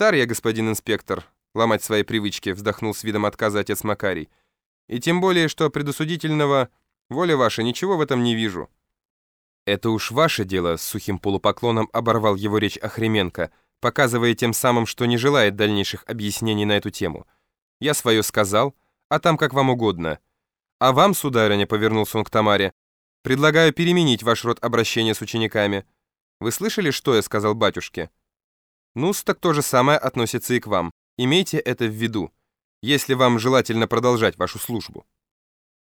стар я, господин инспектор, ломать свои привычки, вздохнул с видом отказа отец Макарий. И тем более, что предусудительного, воля ваша, ничего в этом не вижу. Это уж ваше дело, с сухим полупоклоном оборвал его речь Охременко, показывая тем самым, что не желает дальнейших объяснений на эту тему. Я свое сказал, а там как вам угодно. А вам, сударыня, повернулся он к Тамаре, предлагаю переменить ваш род обращения с учениками. Вы слышали, что я сказал батюшке? Ну так то же самое относится и к вам. Имейте это в виду, если вам желательно продолжать вашу службу.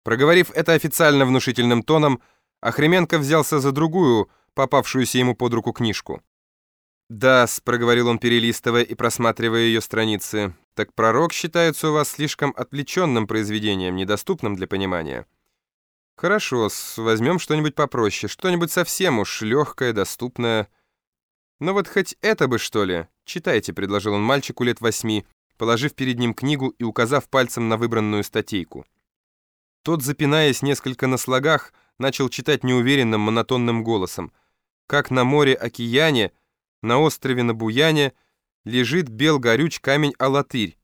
Проговорив это официально внушительным тоном, Охременко взялся за другую, попавшуюся ему под руку книжку. «Да-с», — проговорил он, перелистывая и просматривая ее страницы, «так пророк считается у вас слишком отвлеченным произведением, недоступным для понимания». «Хорошо, возьмем что-нибудь попроще, что-нибудь совсем уж легкое, доступное». «Ну вот хоть это бы, что ли?» «Читайте», — предложил он мальчику лет восьми, положив перед ним книгу и указав пальцем на выбранную статейку. Тот, запинаясь несколько на слогах, начал читать неуверенным, монотонным голосом. «Как на море-океане...» На острове на Буяне лежит бел горюч камень Алатырь.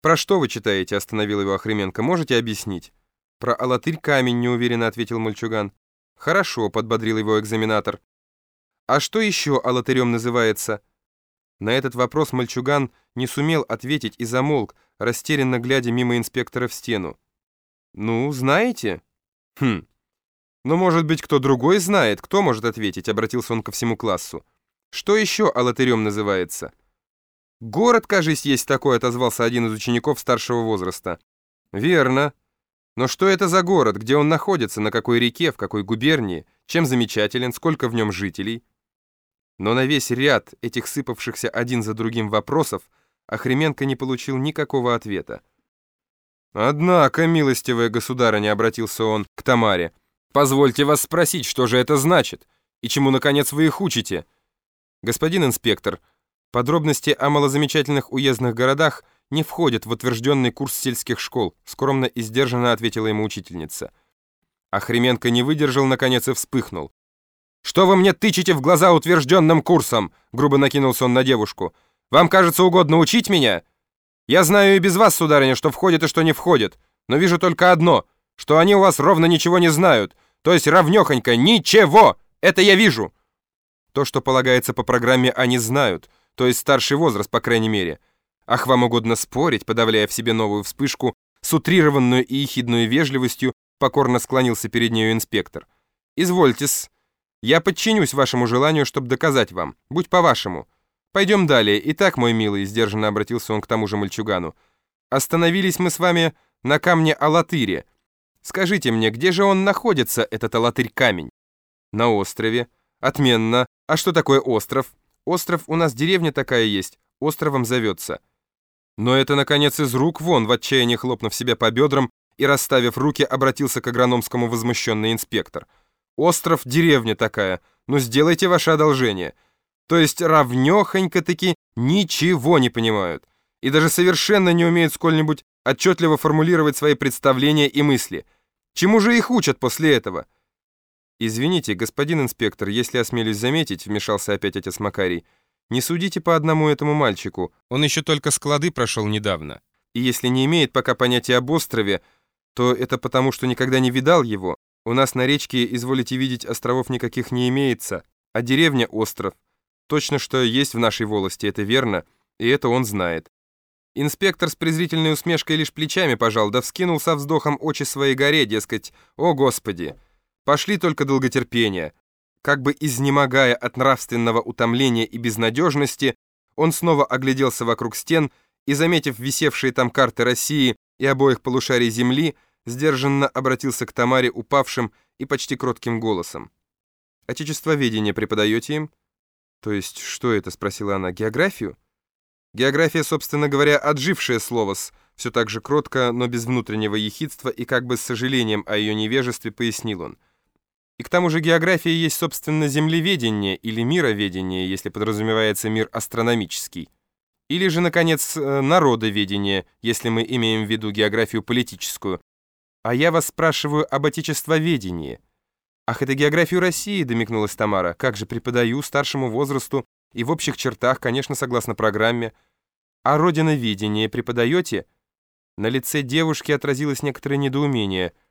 «Про что вы читаете?» — остановил его Охременко. «Можете объяснить?» «Про Алатырь камень», — неуверенно ответил мальчуган. «Хорошо», — подбодрил его экзаменатор. «А что еще Алатырем называется?» На этот вопрос мальчуган не сумел ответить и замолк, растерянно глядя мимо инспектора в стену. «Ну, знаете?» «Хм. Но, может быть, кто другой знает? Кто может ответить?» — обратился он ко всему классу. Что еще алатырем называется? Город, кажись, есть такой, отозвался один из учеников старшего возраста. Верно. Но что это за город? Где он находится? На какой реке? В какой губернии? Чем замечателен? Сколько в нем жителей? Но на весь ряд этих сыпавшихся один за другим вопросов Охременко не получил никакого ответа. «Однако, милостивая государыня», — обратился он к Тамаре, «позвольте вас спросить, что же это значит, и чему, наконец, вы их учите?» «Господин инспектор, подробности о малозамечательных уездных городах не входят в утвержденный курс сельских школ», скромно и сдержанно ответила ему учительница. Охременко не выдержал, наконец, и вспыхнул. «Что вы мне тычете в глаза утвержденным курсом?» грубо накинулся он на девушку. «Вам кажется угодно учить меня? Я знаю и без вас, сударыня, что входит и что не входит, но вижу только одно, что они у вас ровно ничего не знают, то есть равнёхонько ничего! Это я вижу!» То, что полагается по программе, они знают, то есть старший возраст, по крайней мере. Ах, вам угодно спорить, подавляя в себе новую вспышку, с утрированную и ехидную вежливостью покорно склонился перед нею инспектор. «Извольте-с. Я подчинюсь вашему желанию, чтобы доказать вам. Будь по-вашему. Пойдем далее. Итак, мой милый», — сдержанно обратился он к тому же мальчугану, «остановились мы с вами на камне Алатыре. Скажите мне, где же он находится, этот Алатырь-камень?» «На острове. Отменно. А что такое остров? Остров у нас деревня такая есть, островом зовется. Но это, наконец, из рук вон, в отчаянии хлопнув себя по бедрам и расставив руки, обратился к агрономскому возмущенный инспектор. Остров, деревня такая, ну сделайте ваше одолжение. То есть равнёхонько-таки ничего не понимают. И даже совершенно не умеют сколь-нибудь отчетливо формулировать свои представления и мысли. Чему же их учат после этого? «Извините, господин инспектор, если осмелюсь заметить», — вмешался опять отец Макарий, «не судите по одному этому мальчику, он еще только склады прошел недавно. И если не имеет пока понятия об острове, то это потому, что никогда не видал его. У нас на речке, изволите видеть, островов никаких не имеется, а деревня — остров. Точно, что есть в нашей волости, это верно, и это он знает». Инспектор с презрительной усмешкой лишь плечами пожал, да вскинул со вздохом очи своей горе, дескать, «О, Господи!» Пошли только долготерпения. Как бы изнемогая от нравственного утомления и безнадежности, он снова огляделся вокруг стен и, заметив висевшие там карты России и обоих полушарий Земли, сдержанно обратился к Тамаре упавшим и почти кротким голосом. «Отечествоведение преподаете им?» «То есть что это?» — спросила она. «Географию?» «География, собственно говоря, отжившее слово с все так же кротко, но без внутреннего ехидства и как бы с сожалением о ее невежестве пояснил он. И к тому же география есть, собственно, землеведение или мироведение, если подразумевается мир астрономический. Или же, наконец, э, народоведение, если мы имеем в виду географию политическую. А я вас спрашиваю об отечествоведении. Ах, это географию России, домикнулась Тамара. Как же преподаю старшему возрасту и в общих чертах, конечно, согласно программе. А родиноведение преподаете?» На лице девушки отразилось некоторое недоумение –